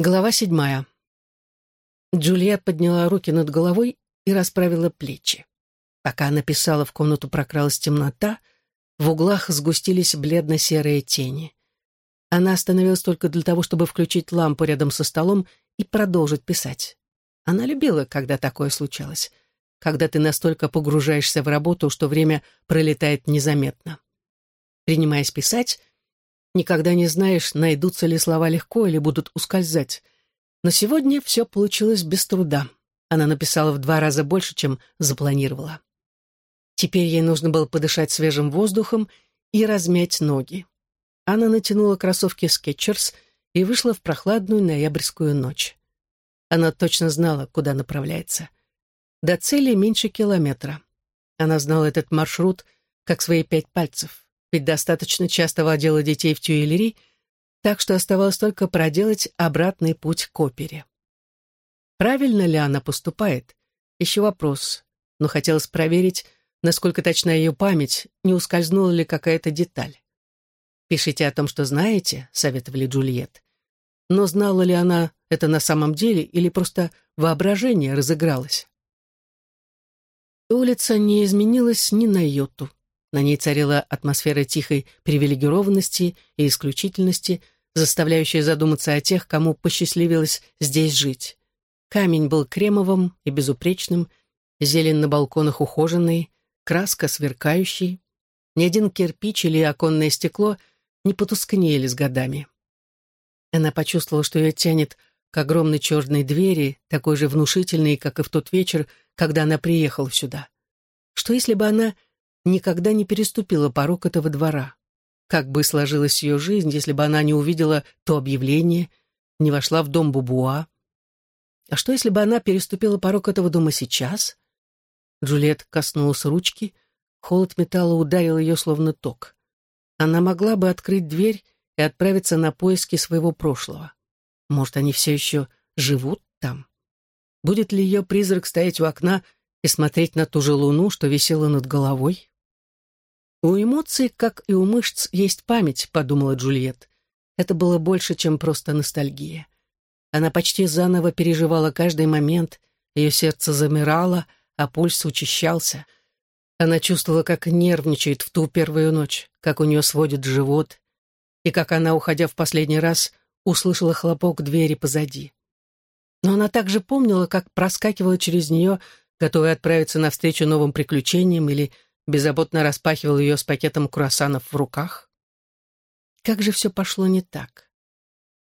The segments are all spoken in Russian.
Глава седьмая. Джульет подняла руки над головой и расправила плечи. Пока она писала, в комнату прокралась темнота, в углах сгустились бледно-серые тени. Она остановилась только для того, чтобы включить лампу рядом со столом и продолжить писать. Она любила, когда такое случалось, когда ты настолько погружаешься в работу, что время пролетает незаметно. Принимаясь писать, Никогда не знаешь, найдутся ли слова легко или будут ускользать. Но сегодня все получилось без труда. Она написала в два раза больше, чем запланировала. Теперь ей нужно было подышать свежим воздухом и размять ноги. Она натянула кроссовки Skechers и вышла в прохладную ноябрьскую ночь. Она точно знала, куда направляется. До цели меньше километра. Она знала этот маршрут как свои пять пальцев ведь достаточно часто водила детей в Тюильри, так что оставалось только проделать обратный путь к опере. Правильно ли она поступает? Еще вопрос, но хотелось проверить, насколько точна ее память, не ускользнула ли какая-то деталь. «Пишите о том, что знаете», — советовали Джульет. Но знала ли она это на самом деле или просто воображение разыгралось? Улица не изменилась ни на йоту. На ней царила атмосфера тихой привилегированности и исключительности, заставляющая задуматься о тех, кому посчастливилось здесь жить. Камень был кремовым и безупречным, зелень на балконах ухоженной, краска сверкающей. Ни один кирпич или оконное стекло не потускнели с годами. Она почувствовала, что ее тянет к огромной черной двери, такой же внушительной, как и в тот вечер, когда она приехала сюда. Что если бы она никогда не переступила порог этого двора. Как бы сложилась ее жизнь, если бы она не увидела то объявление, не вошла в дом Бубуа? А что, если бы она переступила порог этого дома сейчас? Джульет коснулась ручки, холод металла ударил ее словно ток. Она могла бы открыть дверь и отправиться на поиски своего прошлого. Может, они все еще живут там? Будет ли ее призрак стоять у окна и смотреть на ту же луну, что висела над головой? «У эмоций, как и у мышц, есть память», — подумала Джульет. Это было больше, чем просто ностальгия. Она почти заново переживала каждый момент, ее сердце замирало, а пульс учащался. Она чувствовала, как нервничает в ту первую ночь, как у нее сводит живот, и как она, уходя в последний раз, услышала хлопок двери позади. Но она также помнила, как проскакивала через нее, готовая отправиться навстречу новым приключениям или беззаботно распахивал ее с пакетом круассанов в руках. Как же все пошло не так?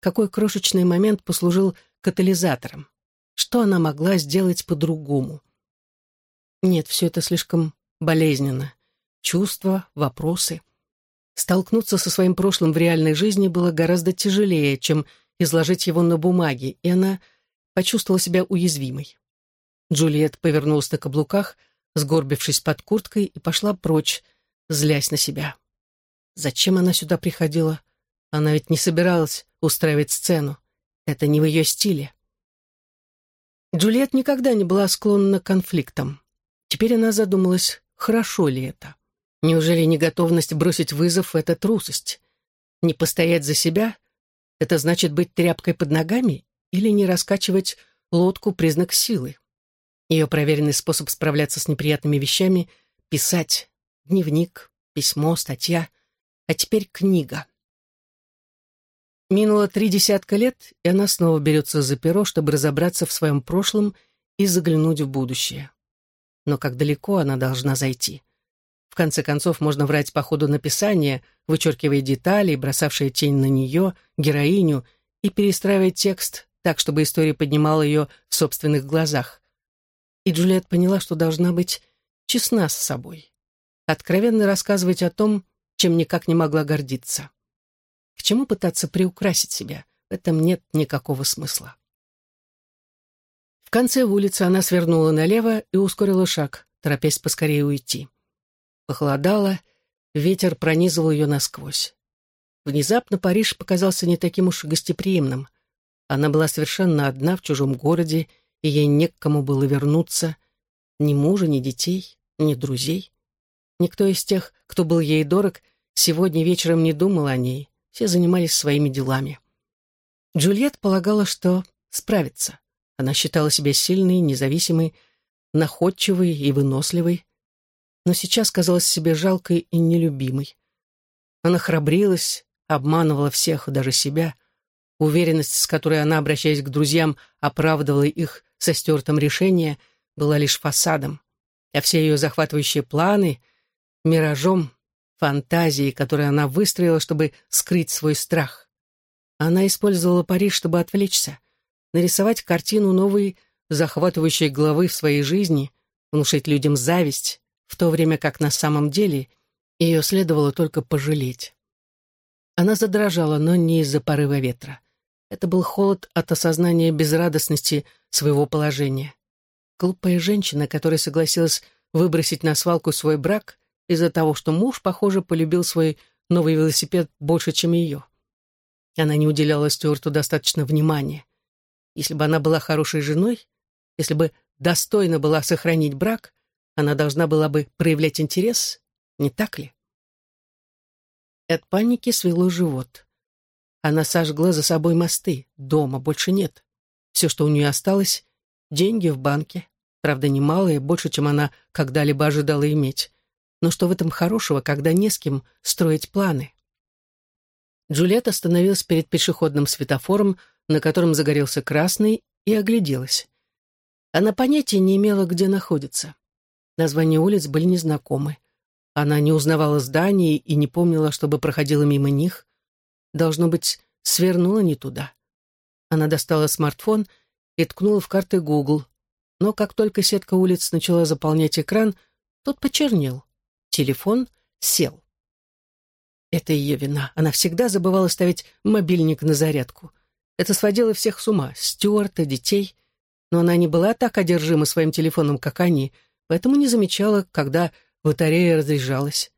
Какой крошечный момент послужил катализатором? Что она могла сделать по-другому? Нет, все это слишком болезненно. Чувства, вопросы. Столкнуться со своим прошлым в реальной жизни было гораздо тяжелее, чем изложить его на бумаге, и она почувствовала себя уязвимой. Джульет повернулась на каблуках — сгорбившись под курткой, и пошла прочь, злясь на себя. Зачем она сюда приходила? Она ведь не собиралась устраивать сцену. Это не в ее стиле. Джульет никогда не была склонна к конфликтам. Теперь она задумалась, хорошо ли это. Неужели неготовность бросить вызов — это трусость? Не постоять за себя — это значит быть тряпкой под ногами или не раскачивать лодку — признак силы? Ее проверенный способ справляться с неприятными вещами — писать. Дневник, письмо, статья. А теперь книга. Минуло три десятка лет, и она снова берется за перо, чтобы разобраться в своем прошлом и заглянуть в будущее. Но как далеко она должна зайти? В конце концов, можно врать по ходу написания, вычеркивая детали, бросавшие тень на нее, героиню, и перестраивая текст так, чтобы история поднимала ее в собственных глазах. И Джульет поняла, что должна быть честна с собой. Откровенно рассказывать о том, чем никак не могла гордиться. К чему пытаться приукрасить себя? В этом нет никакого смысла. В конце улицы она свернула налево и ускорила шаг, торопясь поскорее уйти. Похолодало, ветер пронизывал ее насквозь. Внезапно Париж показался не таким уж гостеприимным. Она была совершенно одна в чужом городе и ей не к кому было вернуться, ни мужа, ни детей, ни друзей. Никто из тех, кто был ей дорог, сегодня вечером не думал о ней, все занимались своими делами. Джульет полагала, что справится. Она считала себя сильной, независимой, находчивой и выносливой, но сейчас казалась себе жалкой и нелюбимой. Она храбрилась, обманывала всех, даже себя. Уверенность, с которой она, обращаясь к друзьям, оправдывала их со стертым решением, была лишь фасадом, а все ее захватывающие планы — миражом, фантазией, которые она выстроила, чтобы скрыть свой страх. Она использовала Париж, чтобы отвлечься, нарисовать картину новой, захватывающей главы в своей жизни, внушить людям зависть, в то время как на самом деле ее следовало только пожалеть. Она задрожала, но не из-за порыва ветра. Это был холод от осознания безрадостности своего положения. Глупая женщина, которая согласилась выбросить на свалку свой брак из-за того, что муж, похоже, полюбил свой новый велосипед больше, чем ее. Она не уделяла Стюарту достаточно внимания. Если бы она была хорошей женой, если бы достойна была сохранить брак, она должна была бы проявлять интерес, не так ли? От паники свело живот. Она сожгла за собой мосты, дома больше нет. Все, что у нее осталось, деньги в банке, правда, немалые, больше, чем она когда-либо ожидала иметь. Но что в этом хорошего, когда не с кем строить планы? Джульетта остановилась перед пешеходным светофором, на котором загорелся красный, и огляделась. Она понятия не имела, где находится. Названия улиц были незнакомы. Она не узнавала зданий и не помнила, чтобы проходила мимо них. Должно быть, свернула не туда. Она достала смартфон и ткнула в карты Google. Но как только сетка улиц начала заполнять экран, тот почернел. Телефон сел. Это ее вина. Она всегда забывала ставить мобильник на зарядку. Это сводило всех с ума, Стюарта, детей. Но она не была так одержима своим телефоном, как они, поэтому не замечала, когда батарея разряжалась.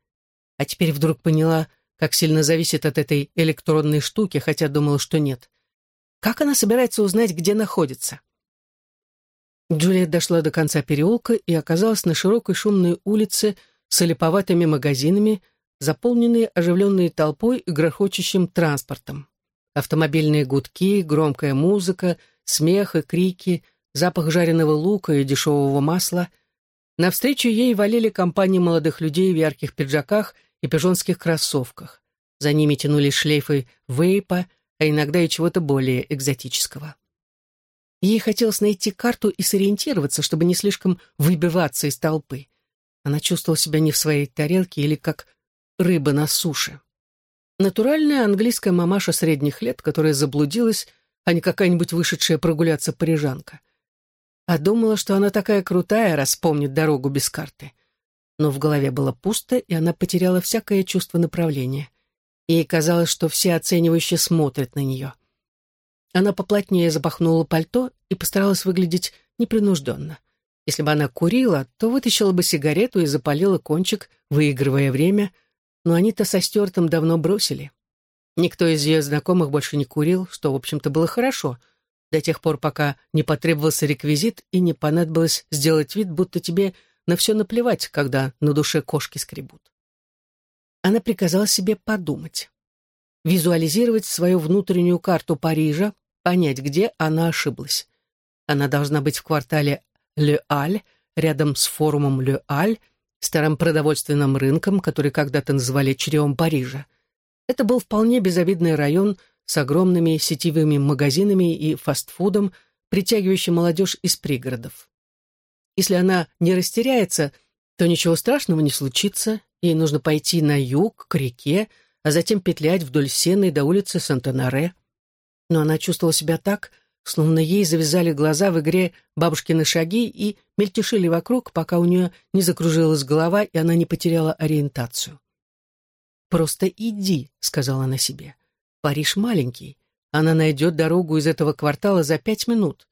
А теперь вдруг поняла, как сильно зависит от этой электронной штуки, хотя думала, что нет. Как она собирается узнать, где находится? Джулиет дошла до конца переулка и оказалась на широкой шумной улице с олиповатыми магазинами, заполненной оживленной толпой и грохочущим транспортом. Автомобильные гудки, громкая музыка, смех и крики, запах жареного лука и дешевого масла — Навстречу ей валили компании молодых людей в ярких пиджаках и пижонских кроссовках. За ними тянулись шлейфы вейпа, а иногда и чего-то более экзотического. Ей хотелось найти карту и сориентироваться, чтобы не слишком выбиваться из толпы. Она чувствовала себя не в своей тарелке или как рыба на суше. Натуральная английская мамаша средних лет, которая заблудилась, а не какая-нибудь вышедшая прогуляться парижанка а думала, что она такая крутая, раз помнит дорогу без карты. Но в голове было пусто, и она потеряла всякое чувство направления. Ей казалось, что все оценивающе смотрят на нее. Она поплотнее запахнула пальто и постаралась выглядеть непринужденно. Если бы она курила, то вытащила бы сигарету и запалила кончик, выигрывая время, но они-то со Стюартом давно бросили. Никто из ее знакомых больше не курил, что, в общем-то, было хорошо — до тех пор, пока не потребовался реквизит и не понадобилось сделать вид, будто тебе на все наплевать, когда на душе кошки скребут. Она приказала себе подумать, визуализировать свою внутреннюю карту Парижа, понять, где она ошиблась. Она должна быть в квартале Ле-Аль, рядом с форумом Ле-Аль, старым продовольственным рынком, который когда-то называли чревом Парижа. Это был вполне безобидный район с огромными сетевыми магазинами и фастфудом, притягивающим молодежь из пригородов. Если она не растеряется, то ничего страшного не случится, ей нужно пойти на юг, к реке, а затем петлять вдоль сены до улицы Сантанаре. Но она чувствовала себя так, словно ей завязали глаза в игре «Бабушкины шаги» и мельтешили вокруг, пока у нее не закружилась голова, и она не потеряла ориентацию. «Просто иди», — сказала она себе. Париж маленький. Она найдет дорогу из этого квартала за пять минут.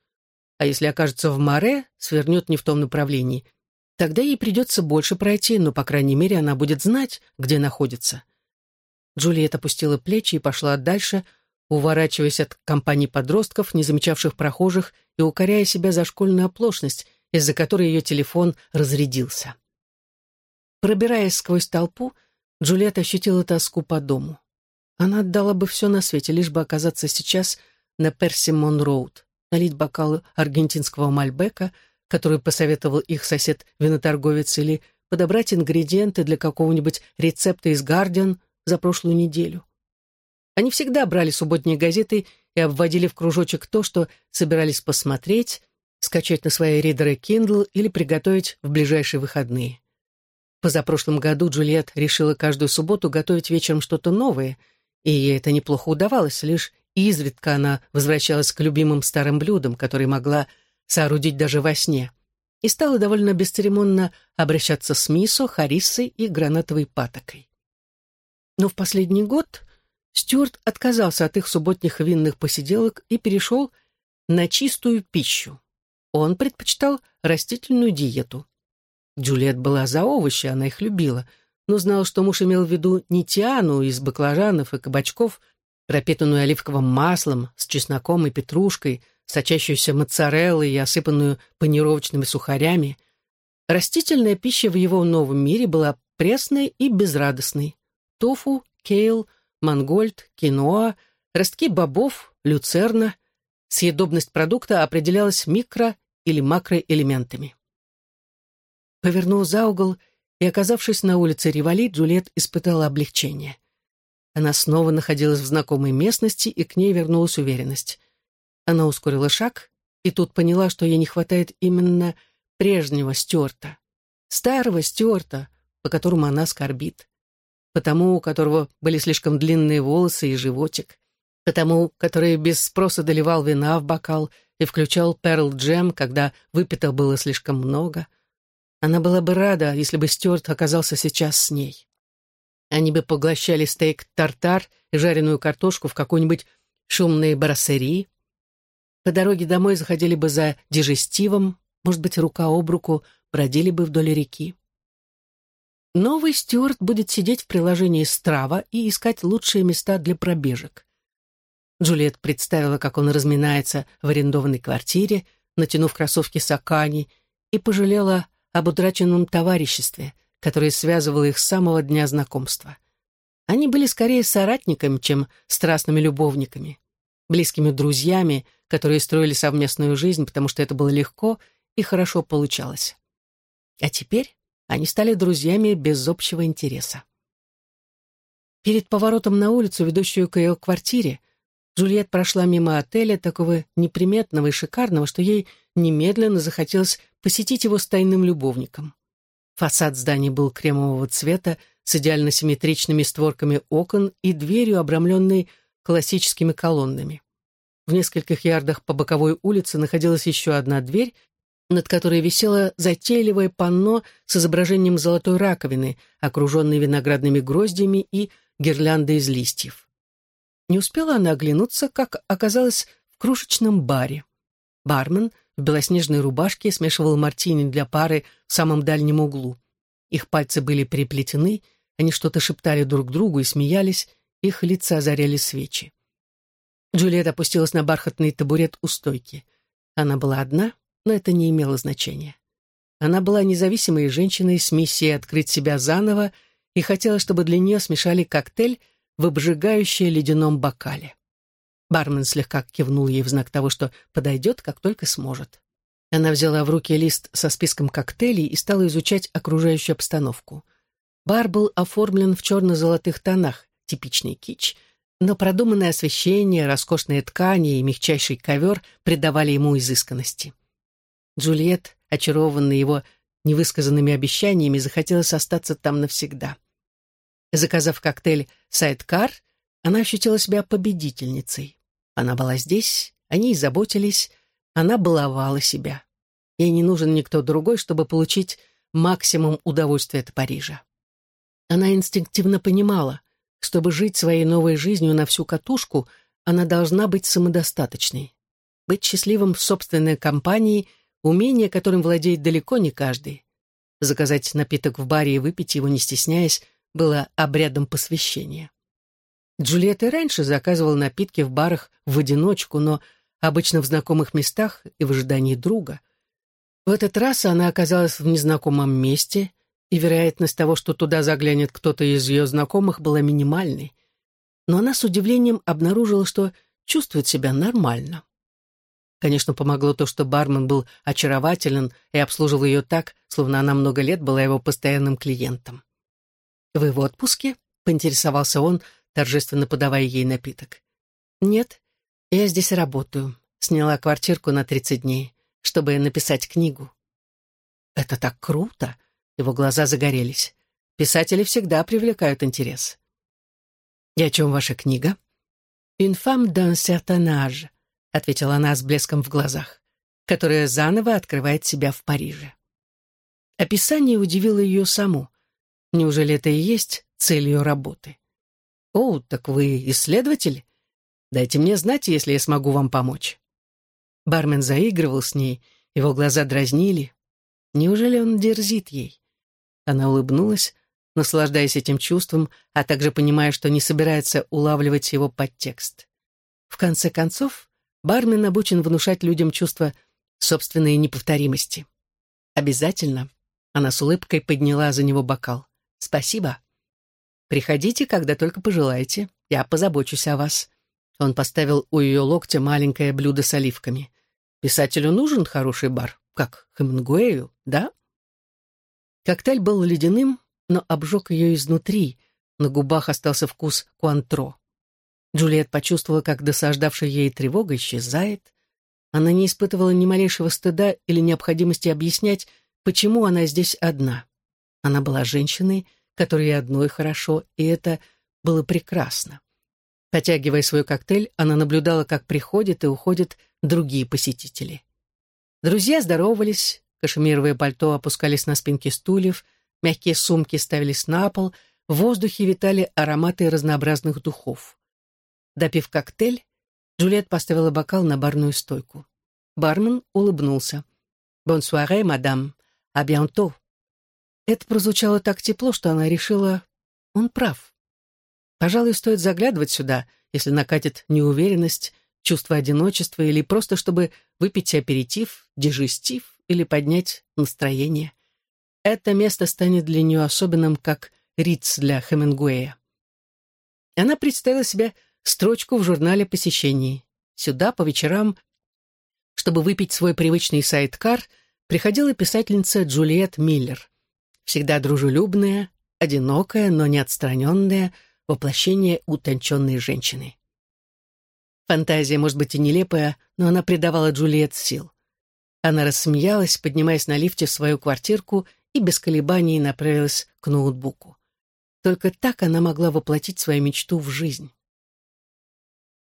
А если окажется в Море, свернет не в том направлении, тогда ей придется больше пройти, но, по крайней мере, она будет знать, где находится. Джульет опустила плечи и пошла дальше, уворачиваясь от компаний подростков, не замечавших прохожих, и укоряя себя за школьную оплошность, из-за которой ее телефон разрядился. Пробираясь сквозь толпу, Джульетта ощутила тоску по дому. Она отдала бы все на свете, лишь бы оказаться сейчас на Персимон-Роуд, налить бокал аргентинского мальбека, который посоветовал их сосед-виноторговец, или подобрать ингредиенты для какого-нибудь рецепта из «Гардиан» за прошлую неделю. Они всегда брали субботние газеты и обводили в кружочек то, что собирались посмотреть, скачать на свои ридеры Kindle или приготовить в ближайшие выходные. Позапрошлом году Джульет решила каждую субботу готовить вечером что-то новое, и ей это неплохо удавалось, лишь изредка она возвращалась к любимым старым блюдам, которые могла соорудить даже во сне, и стала довольно бесцеремонно обращаться с мисо, хариссой и гранатовой патокой. Но в последний год Стюарт отказался от их субботних винных посиделок и перешел на чистую пищу. Он предпочитал растительную диету. Джульет была за овощи, она их любила, но знала, что муж имел в виду не тиану из баклажанов и кабачков, пропитанную оливковым маслом, с чесноком и петрушкой, сочащуюся моцареллой и осыпанную панировочными сухарями. Растительная пища в его новом мире была пресной и безрадостной. Тофу, кейл, мангольд, киноа, ростки бобов, люцерна. Съедобность продукта определялась микро- или макроэлементами. Повернув за угол и оказавшись на улице Ривали, Джульет испытала облегчение. Она снова находилась в знакомой местности, и к ней вернулась уверенность. Она ускорила шаг и тут поняла, что ей не хватает именно прежнего Стюарта. Старого Стюарта, по которому она скорбит. Потому, у которого были слишком длинные волосы и животик. Потому, который без спроса доливал вина в бокал и включал перл джем, когда выпито было слишком много. Она была бы рада, если бы Стюарт оказался сейчас с ней. Они бы поглощали стейк-тартар и жареную картошку в какой-нибудь шумной барассерии. По дороге домой заходили бы за дежестивом, может быть, рука об руку бродили бы вдоль реки. Новый Стюарт будет сидеть в приложении «Страва» и искать лучшие места для пробежек. Джульет представила, как он разминается в арендованной квартире, натянув кроссовки Сакани, и пожалела об утраченном товариществе, которое связывало их с самого дня знакомства. Они были скорее соратниками, чем страстными любовниками, близкими друзьями, которые строили совместную жизнь, потому что это было легко и хорошо получалось. А теперь они стали друзьями без общего интереса. Перед поворотом на улицу, ведущую к ее квартире, Джульет прошла мимо отеля, такого неприметного и шикарного, что ей немедленно захотелось посетить его с тайным любовником. Фасад здания был кремового цвета, с идеально симметричными створками окон и дверью, обрамленной классическими колоннами. В нескольких ярдах по боковой улице находилась еще одна дверь, над которой висело затейливое панно с изображением золотой раковины, окруженной виноградными гроздьями и гирляндой из листьев. Не успела она оглянуться, как оказалась в крошечном баре. Бармен в белоснежной рубашке смешивал мартини для пары в самом дальнем углу. Их пальцы были переплетены, они что-то шептали друг другу и смеялись, их лица озаряли свечи. Джульет опустилась на бархатный табурет у стойки. Она была одна, но это не имело значения. Она была независимой женщиной с миссией открыть себя заново и хотела, чтобы для нее смешали коктейль в обжигающее ледяном бокале. Бармен слегка кивнул ей в знак того, что подойдет, как только сможет. Она взяла в руки лист со списком коктейлей и стала изучать окружающую обстановку. Бар был оформлен в черно-золотых тонах, типичный кич, но продуманное освещение, роскошные ткани и мягчайший ковер придавали ему изысканности. Джульет, очарованная его невысказанными обещаниями, захотелось остаться там навсегда. Заказав коктейль «Сайдкар», она ощутила себя победительницей. Она была здесь, они ней заботились, она баловала себя. Ей не нужен никто другой, чтобы получить максимум удовольствия от Парижа. Она инстинктивно понимала, чтобы жить своей новой жизнью на всю катушку, она должна быть самодостаточной. Быть счастливым в собственной компании — умение, которым владеет далеко не каждый. Заказать напиток в баре и выпить его, не стесняясь, было обрядом посвящения. Джульетт и раньше заказывал напитки в барах в одиночку, но обычно в знакомых местах и в ожидании друга. В этот раз она оказалась в незнакомом месте, и вероятность того, что туда заглянет кто-то из ее знакомых, была минимальной. Но она с удивлением обнаружила, что чувствует себя нормально. Конечно, помогло то, что бармен был очарователен и обслуживал ее так, словно она много лет была его постоянным клиентом. «Вы в отпуске?» — поинтересовался он, торжественно подавая ей напиток. «Нет, я здесь работаю. Сняла квартирку на 30 дней, чтобы написать книгу». «Это так круто!» — его глаза загорелись. «Писатели всегда привлекают интерес». «И о чем ваша книга?» «Une femme d'un certain âge», — ответила она с блеском в глазах, которая заново открывает себя в Париже. Описание удивило ее саму. Неужели это и есть цель ее работы? «О, так вы исследователь? Дайте мне знать, если я смогу вам помочь». Бармен заигрывал с ней, его глаза дразнили. Неужели он дерзит ей? Она улыбнулась, наслаждаясь этим чувством, а также понимая, что не собирается улавливать его подтекст. В конце концов, бармен обучен внушать людям чувство собственной неповторимости. Обязательно. Она с улыбкой подняла за него бокал. «Спасибо. Приходите, когда только пожелаете. Я позабочусь о вас». Он поставил у ее локтя маленькое блюдо с оливками. «Писателю нужен хороший бар, как Хемингуэю, да?» Коктейль был ледяным, но обжег ее изнутри, на губах остался вкус куантро. Джульет почувствовала, как досаждавшая ей тревога исчезает. Она не испытывала ни малейшего стыда или необходимости объяснять, почему она здесь одна. Она была женщиной, которой одной хорошо, и это было прекрасно. Потягивая свой коктейль, она наблюдала, как приходят и уходят другие посетители. Друзья здоровались, кашемировые пальто опускались на спинки стульев, Мягкие сумки ставились на пол, в воздухе витали ароматы разнообразных духов. Допив коктейль, Джульет поставила бокал на барную стойку. Бармен улыбнулся. «Бонсуаре, мадам. А bientôt». Это прозвучало так тепло, что она решила, он прав. Пожалуй, стоит заглядывать сюда, если накатит неуверенность, чувство одиночества или просто чтобы выпить аперитив, дежестив или поднять настроение это место станет для нее особенным, как Риц для Хемингуэя. Она представила себе строчку в журнале посещений. Сюда по вечерам, чтобы выпить свой привычный сайт-кар, приходила писательница Джульет Миллер. Всегда дружелюбная, одинокая, но не отстраненная, воплощение утонченной женщины. Фантазия, может быть, и нелепая, но она придавала Джульет сил. Она рассмеялась, поднимаясь на лифте в свою квартирку и без колебаний направилась к ноутбуку. Только так она могла воплотить свою мечту в жизнь.